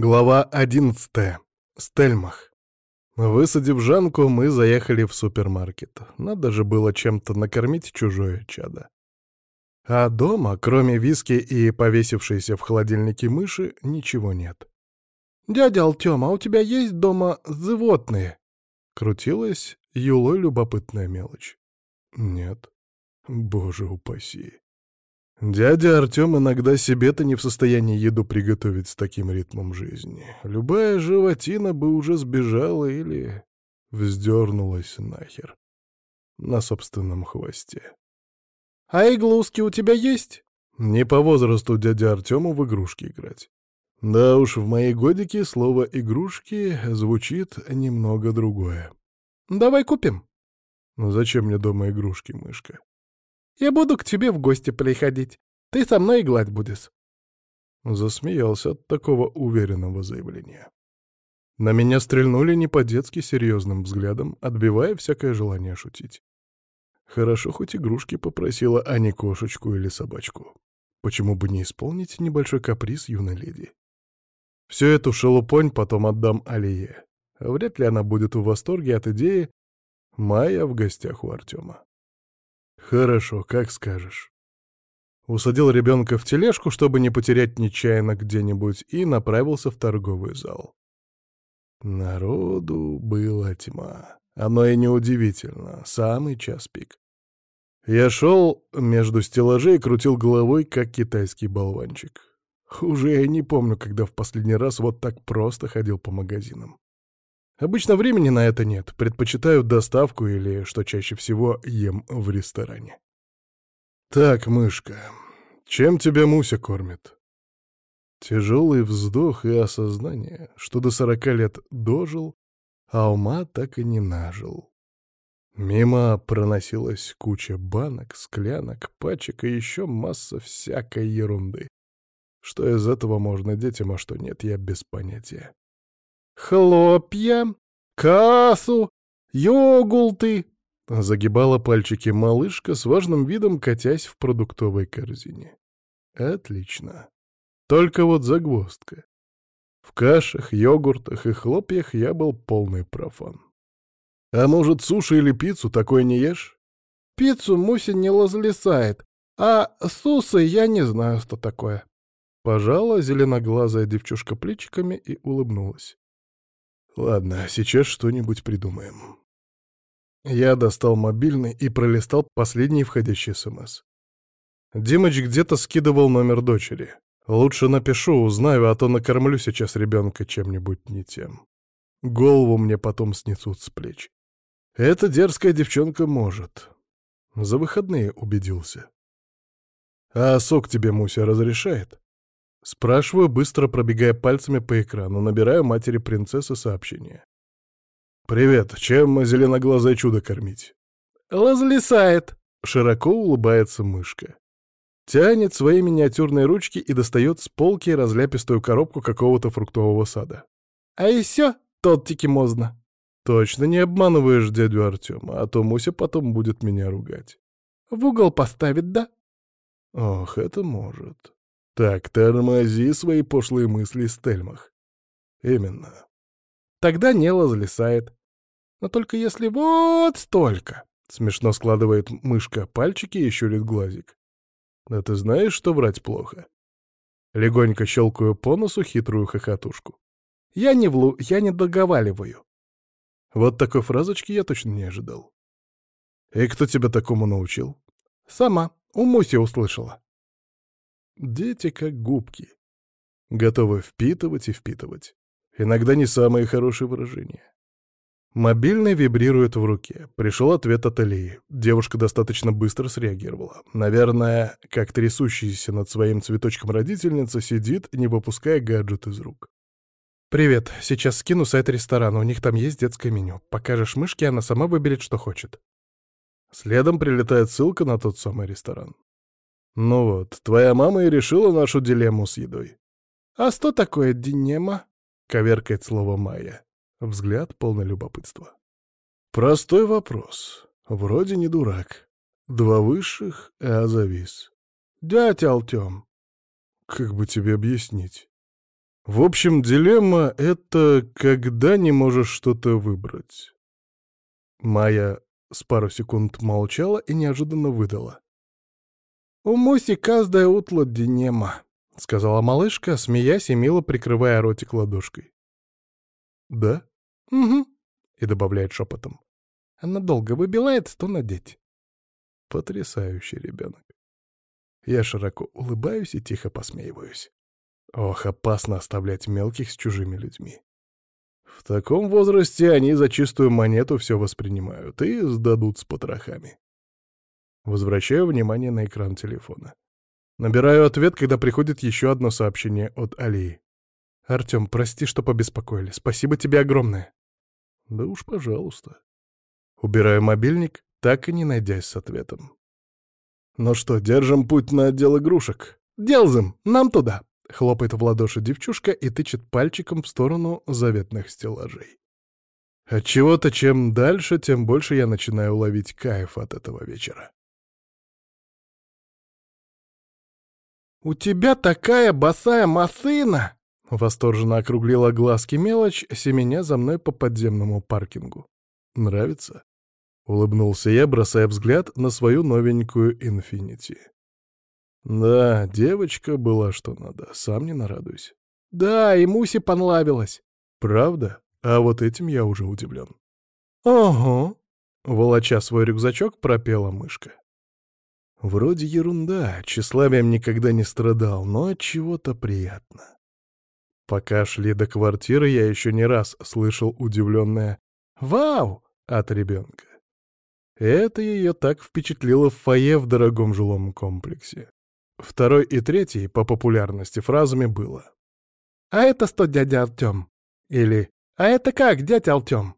Глава одиннадцатая. Стельмах. Высадив Жанку, мы заехали в супермаркет. Надо же было чем-то накормить чужое чадо. А дома, кроме виски и повесившейся в холодильнике мыши, ничего нет. «Дядя Алтем, а у тебя есть дома животные?» Крутилась юлой любопытная мелочь. «Нет. Боже упаси. Дядя Артем иногда себе-то не в состоянии еду приготовить с таким ритмом жизни. Любая животина бы уже сбежала или вздернулась нахер. На собственном хвосте. «А иглуски у тебя есть?» Не по возрасту дядя Артему в игрушки играть. Да уж, в мои годики слово «игрушки» звучит немного другое. «Давай купим». «Зачем мне дома игрушки, мышка?» Я буду к тебе в гости приходить. Ты со мной гладь будешь. Засмеялся от такого уверенного заявления. На меня стрельнули не по-детски серьезным взглядом, отбивая всякое желание шутить. Хорошо, хоть игрушки попросила, а не кошечку или собачку. Почему бы не исполнить небольшой каприз юной леди? Всю эту шелупонь потом отдам Алие. Вряд ли она будет в восторге от идеи Майя в гостях у Артема. «Хорошо, как скажешь». Усадил ребенка в тележку, чтобы не потерять нечаянно где-нибудь, и направился в торговый зал. Народу была тьма. Оно и неудивительно. Самый час пик. Я шел между стеллажей и крутил головой, как китайский болванчик. Уже я не помню, когда в последний раз вот так просто ходил по магазинам. Обычно времени на это нет, предпочитаю доставку или, что чаще всего, ем в ресторане. Так, мышка, чем тебя Муся кормит? Тяжелый вздох и осознание, что до сорока лет дожил, а ума так и не нажил. Мимо проносилась куча банок, склянок, пачек и еще масса всякой ерунды. Что из этого можно детям, а что нет, я без понятия хлопья, кассу, йогурты!» Загибала пальчики малышка с важным видом, катясь в продуктовой корзине. «Отлично. Только вот загвоздка. В кашах, йогуртах и хлопьях я был полный профан. А может, суши или пиццу такой не ешь? Пиццу Муся не лазлисает, а сусы я не знаю, что такое. Пожала зеленоглазая девчушка плечиками и улыбнулась. Ладно, сейчас что-нибудь придумаем. Я достал мобильный и пролистал последний входящий СМС. Димыч где-то скидывал номер дочери. Лучше напишу, узнаю, а то накормлю сейчас ребенка чем-нибудь не тем. Голову мне потом снесут с плеч. Эта дерзкая девчонка может. За выходные убедился. А сок тебе Муся разрешает? Спрашиваю, быстро пробегая пальцами по экрану, набираю матери принцессы сообщение. «Привет, чем зеленоглазое чудо кормить?» «Лазлисает!» — широко улыбается мышка. Тянет свои миниатюрные ручки и достает с полки разляпистую коробку какого-то фруктового сада. «А и все, тоттики можно!» «Точно не обманываешь дядю Артема, а то Муся потом будет меня ругать». «В угол поставит, да?» «Ох, это может. Так, тормози свои пошлые мысли, Стельмах. Именно. Тогда Нела залезает. Но только если вот столько. Смешно складывает мышка пальчики и щурит глазик. А ты знаешь, что врать плохо? Легонько щелкаю по носу хитрую хохотушку. Я не влу, я не договариваю. Вот такой фразочки я точно не ожидал. И кто тебя такому научил? Сама, у Муси услышала. Дети как губки. Готовы впитывать и впитывать. Иногда не самые хорошие выражения. Мобильный вибрирует в руке. Пришел ответ от Алии. Девушка достаточно быстро среагировала. Наверное, как трясущаяся над своим цветочком родительница сидит, не выпуская гаджет из рук. «Привет. Сейчас скину сайт ресторана. У них там есть детское меню. Покажешь мышке, она сама выберет, что хочет». Следом прилетает ссылка на тот самый ресторан. «Ну вот, твоя мама и решила нашу дилемму с едой». «А что такое дилемма?» — коверкает слово Майя. Взгляд полный любопытства. «Простой вопрос. Вроде не дурак. Два высших, а завис. Дядя Алтем». «Как бы тебе объяснить?» В общем, дилемма — это когда не можешь что-то выбрать. Майя с пару секунд молчала и неожиданно выдала. «У Муси каждая утла динема», — сказала малышка, смеясь и мило прикрывая ротик ладошкой. «Да?» «Угу», — и добавляет шепотом. «Она долго выбивает, что надеть». Потрясающий ребенок. Я широко улыбаюсь и тихо посмеиваюсь. Ох, опасно оставлять мелких с чужими людьми. В таком возрасте они за чистую монету все воспринимают и сдадут с потрохами. Возвращаю внимание на экран телефона. Набираю ответ, когда приходит еще одно сообщение от Алии. «Артем, прости, что побеспокоили. Спасибо тебе огромное». «Да уж, пожалуйста». Убираю мобильник, так и не найдясь с ответом. «Ну что, держим путь на отдел игрушек?» «Делзым, нам туда!» — хлопает в ладоши девчушка и тычет пальчиком в сторону заветных стеллажей. Отчего-то чем дальше, тем больше я начинаю ловить кайф от этого вечера. «У тебя такая босая масына!» — восторженно округлила глазки мелочь, семеня за мной по подземному паркингу. «Нравится?» — улыбнулся я, бросая взгляд на свою новенькую «Инфинити». Да, девочка была что надо, сам не нарадуюсь. Да, и Мусе понравилось. Правда? А вот этим я уже удивлен. Ого! Волоча свой рюкзачок, пропела мышка. Вроде ерунда, тщеславием никогда не страдал, но от чего-то приятно. Пока шли до квартиры, я еще не раз слышал удивленное «Вау!» от ребенка. Это ее так впечатлило в фойе в дорогом жилом комплексе. Второй и третий по популярности фразами было «А это что, дядя Артем?» или «А это как, дядя Артем?»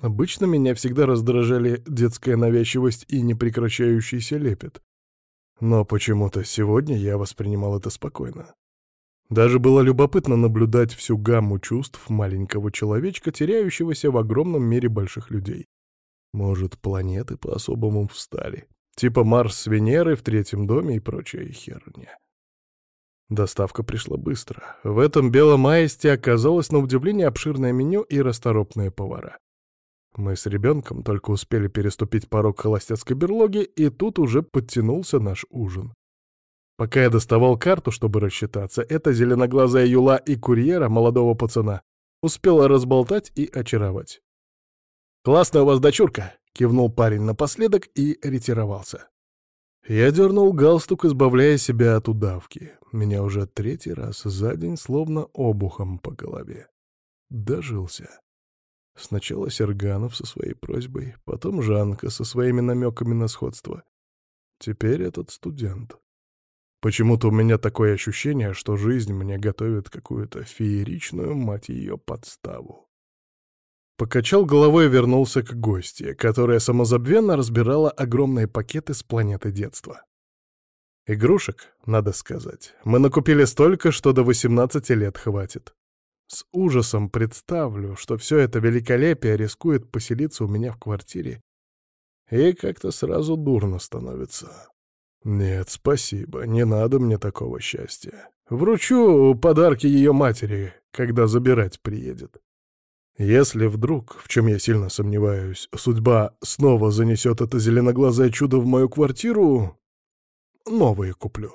Обычно меня всегда раздражали детская навязчивость и непрекращающийся лепет. Но почему-то сегодня я воспринимал это спокойно. Даже было любопытно наблюдать всю гамму чувств маленького человечка, теряющегося в огромном мире больших людей. Может, планеты по-особому встали. Типа Марс с Венерой в третьем доме и прочая херня. Доставка пришла быстро. В этом белом аисте оказалось на удивление обширное меню и расторопные повара. Мы с ребенком только успели переступить порог холостяцкой берлоги, и тут уже подтянулся наш ужин. Пока я доставал карту, чтобы рассчитаться, эта зеленоглазая юла и курьера, молодого пацана, успела разболтать и очаровать. «Классная у вас дочурка!» — кивнул парень напоследок и ретировался. Я дернул галстук, избавляя себя от удавки. Меня уже третий раз за день словно обухом по голове. Дожился. Сначала Серганов со своей просьбой, потом Жанка со своими намеками на сходство. Теперь этот студент. Почему-то у меня такое ощущение, что жизнь мне готовит какую-то фееричную, мать ее, подставу. Покачал головой и вернулся к гости, которая самозабвенно разбирала огромные пакеты с планеты детства. Игрушек, надо сказать, мы накупили столько, что до 18 лет хватит. С ужасом представлю, что все это великолепие рискует поселиться у меня в квартире, и как-то сразу дурно становится. Нет, спасибо, не надо мне такого счастья. Вручу подарки ее матери, когда забирать приедет. Если вдруг, в чем я сильно сомневаюсь, судьба снова занесет это зеленоглазое чудо в мою квартиру, новые куплю.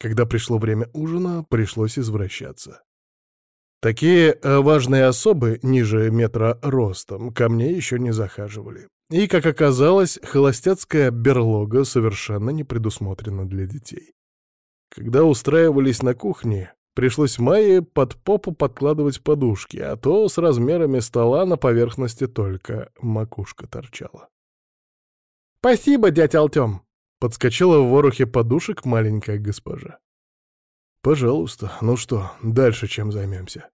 Когда пришло время ужина, пришлось извращаться. Такие э, важные особы, ниже метра ростом, ко мне еще не захаживали. И, как оказалось, холостяцкая берлога совершенно не предусмотрена для детей. Когда устраивались на кухне, Пришлось Майе под попу подкладывать подушки, а то с размерами стола на поверхности только макушка торчала. «Спасибо, дядя Алтем!» — подскочила в ворохе подушек маленькая госпожа. «Пожалуйста, ну что, дальше чем займемся?»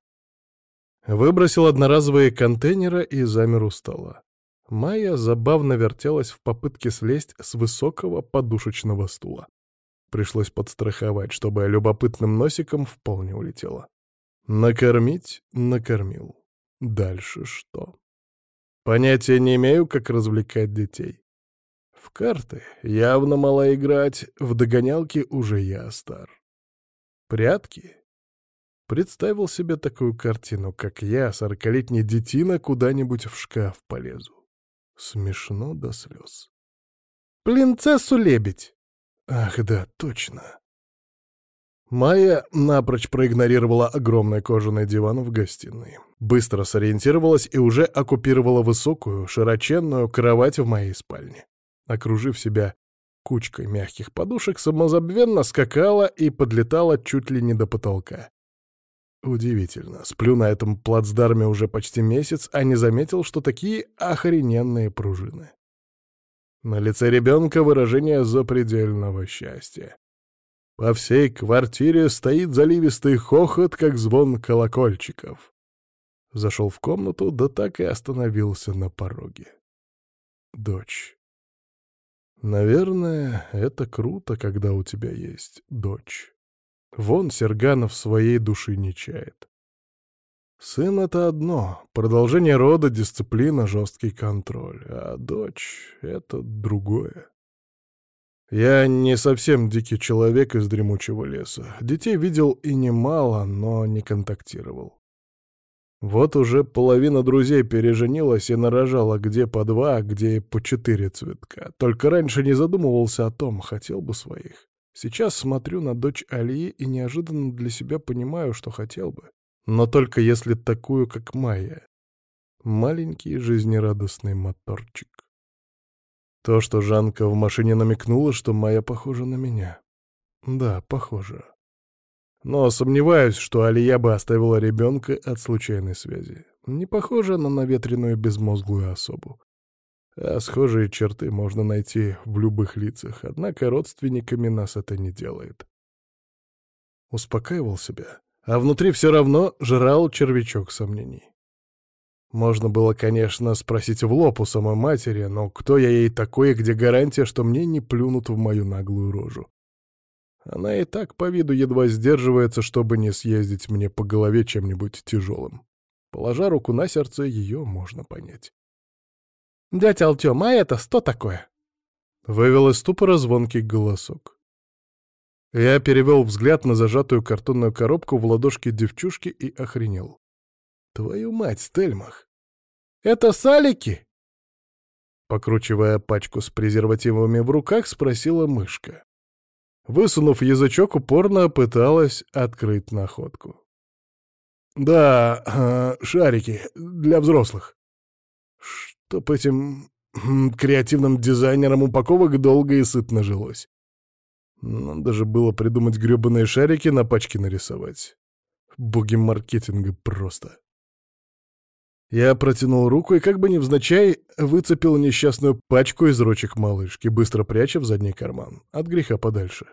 Выбросил одноразовые контейнеры и замер у стола. Майя забавно вертелась в попытке слезть с высокого подушечного стула. Пришлось подстраховать, чтобы любопытным носиком в пол не улетело. Накормить — накормил. Дальше что? Понятия не имею, как развлекать детей. В карты явно мало играть, в догонялки уже я стар. Прятки? Представил себе такую картину, как я, сорокалетний детина, куда-нибудь в шкаф полезу. Смешно до слез. «Принцессу лебедь!» Ах да, точно. Майя напрочь проигнорировала огромный кожаный диван в гостиной. Быстро сориентировалась и уже оккупировала высокую, широченную кровать в моей спальне. Окружив себя кучкой мягких подушек, самозабвенно скакала и подлетала чуть ли не до потолка. Удивительно, сплю на этом плацдарме уже почти месяц, а не заметил, что такие охрененные пружины. На лице ребенка выражение запредельного счастья. По всей квартире стоит заливистый хохот, как звон колокольчиков. Зашел в комнату, да так и остановился на пороге. Дочь. Наверное, это круто, когда у тебя есть дочь. Вон Серганов своей души не чает. Сын — это одно, продолжение рода, дисциплина, жесткий контроль, а дочь — это другое. Я не совсем дикий человек из дремучего леса. Детей видел и немало, но не контактировал. Вот уже половина друзей переженилась и нарожала где по два, где по четыре цветка. Только раньше не задумывался о том, хотел бы своих. Сейчас смотрю на дочь Алии и неожиданно для себя понимаю, что хотел бы. Но только если такую, как Майя. Маленький жизнерадостный моторчик. То, что Жанка в машине намекнула, что Майя похожа на меня. Да, похожа. Но сомневаюсь, что Алия бы оставила ребенка от случайной связи. Не похожа на наветренную безмозглую особу. А схожие черты можно найти в любых лицах, однако родственниками нас это не делает. Успокаивал себя, а внутри все равно жрал червячок сомнений. Можно было, конечно, спросить в лоб у самой матери, но кто я ей такой, где гарантия, что мне не плюнут в мою наглую рожу? Она и так по виду едва сдерживается, чтобы не съездить мне по голове чем-нибудь тяжелым. Положа руку на сердце, ее можно понять. «Дядя Алтем, а это что такое?» Вывел из ступора звонкий голосок. Я перевел взгляд на зажатую картонную коробку в ладошке девчушки и охренел. Твою мать, Стельмах! Это салики? Покручивая пачку с презервативами в руках, спросила мышка. Высунув язычок, упорно пыталась открыть находку. «Да, э, шарики для взрослых. Чтоб этим креативным дизайнерам упаковок долго и сытно жилось. Надо же было придумать грёбаные шарики на пачке нарисовать. Боги маркетинга просто. Я протянул руку и, как бы невзначай, выцепил несчастную пачку из ручек малышки, быстро пряча в задний карман, от греха подальше.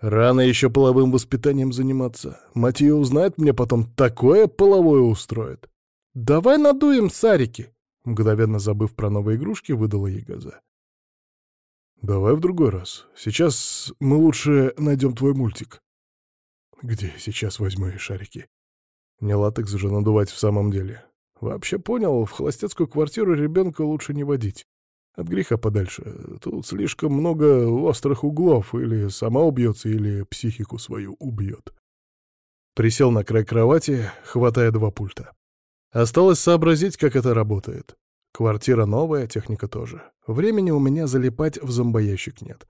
Рано еще половым воспитанием заниматься. Мать ее узнает, мне потом такое половое устроит. «Давай надуем сарики!» Мгновенно забыв про новые игрушки, выдала ей газа. «Давай в другой раз. Сейчас мы лучше найдем твой мультик». «Где сейчас возьму и шарики?» Не латекс же надувать в самом деле. Вообще понял, в холостяцкую квартиру ребенка лучше не водить. От греха подальше. Тут слишком много острых углов. Или сама убьется, или психику свою убьет. Присел на край кровати, хватая два пульта. Осталось сообразить, как это работает. Квартира новая, техника тоже. Времени у меня залипать в зомбоящик нет.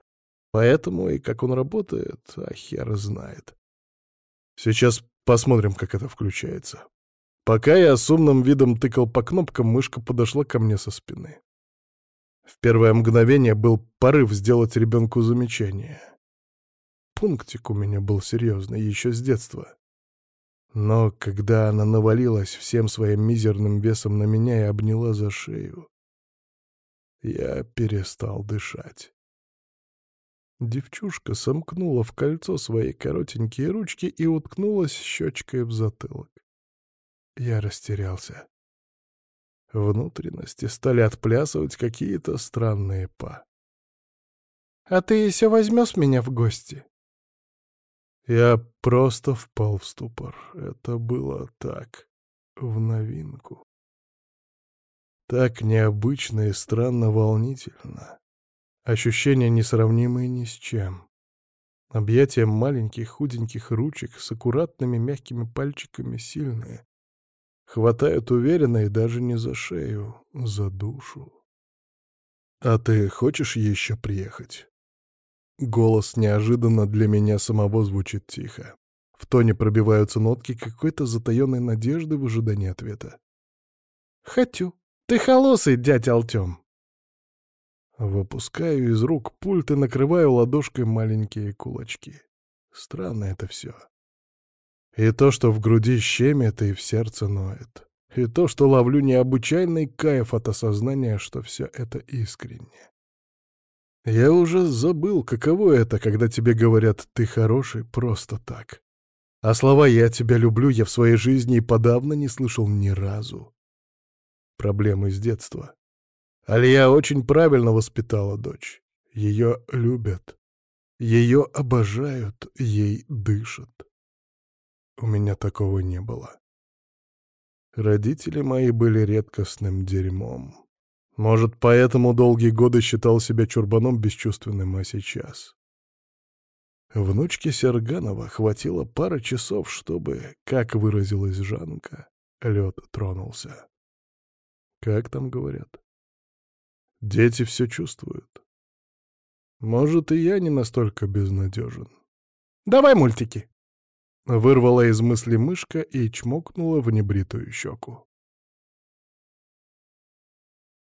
Поэтому и как он работает, а хер знает. Сейчас посмотрим, как это включается. Пока я с умным видом тыкал по кнопкам, мышка подошла ко мне со спины. В первое мгновение был порыв сделать ребенку замечание. Пунктик у меня был серьезный еще с детства. Но когда она навалилась всем своим мизерным весом на меня и обняла за шею, я перестал дышать. Девчушка сомкнула в кольцо свои коротенькие ручки и уткнулась щечкой в затылок. Я растерялся. Внутренности стали отплясывать какие-то странные па. «А ты еще возьмешь меня в гости?» Я просто впал в ступор. Это было так, в новинку. Так необычно и странно волнительно. Ощущения несравнимые ни с чем. Объятия маленьких худеньких ручек с аккуратными мягкими пальчиками сильные. Хватают уверенно и даже не за шею, за душу. «А ты хочешь еще приехать?» Голос неожиданно для меня самого звучит тихо. В тоне пробиваются нотки какой-то затаенной надежды в ожидании ответа. «Хочу. Ты холосый, дядя Алтем!» Выпускаю из рук пульт и накрываю ладошкой маленькие кулачки. Странно это все. И то, что в груди щемит и в сердце ноет. И то, что ловлю необычайный кайф от осознания, что все это искренне. Я уже забыл, каково это, когда тебе говорят «ты хороший» просто так. А слова «я тебя люблю» я в своей жизни и подавно не слышал ни разу. Проблемы с детства. Алия очень правильно воспитала дочь. Ее любят. Ее обожают, ей дышат. У меня такого не было. Родители мои были редкостным дерьмом. Может, поэтому долгие годы считал себя чурбаном бесчувственным, а сейчас... Внучке Серганова хватило пары часов, чтобы, как выразилась Жанка, лед тронулся. Как там говорят? Дети все чувствуют. Может, и я не настолько безнадежен. «Давай мультики!» Вырвала из мысли мышка и чмокнула в небритую щеку.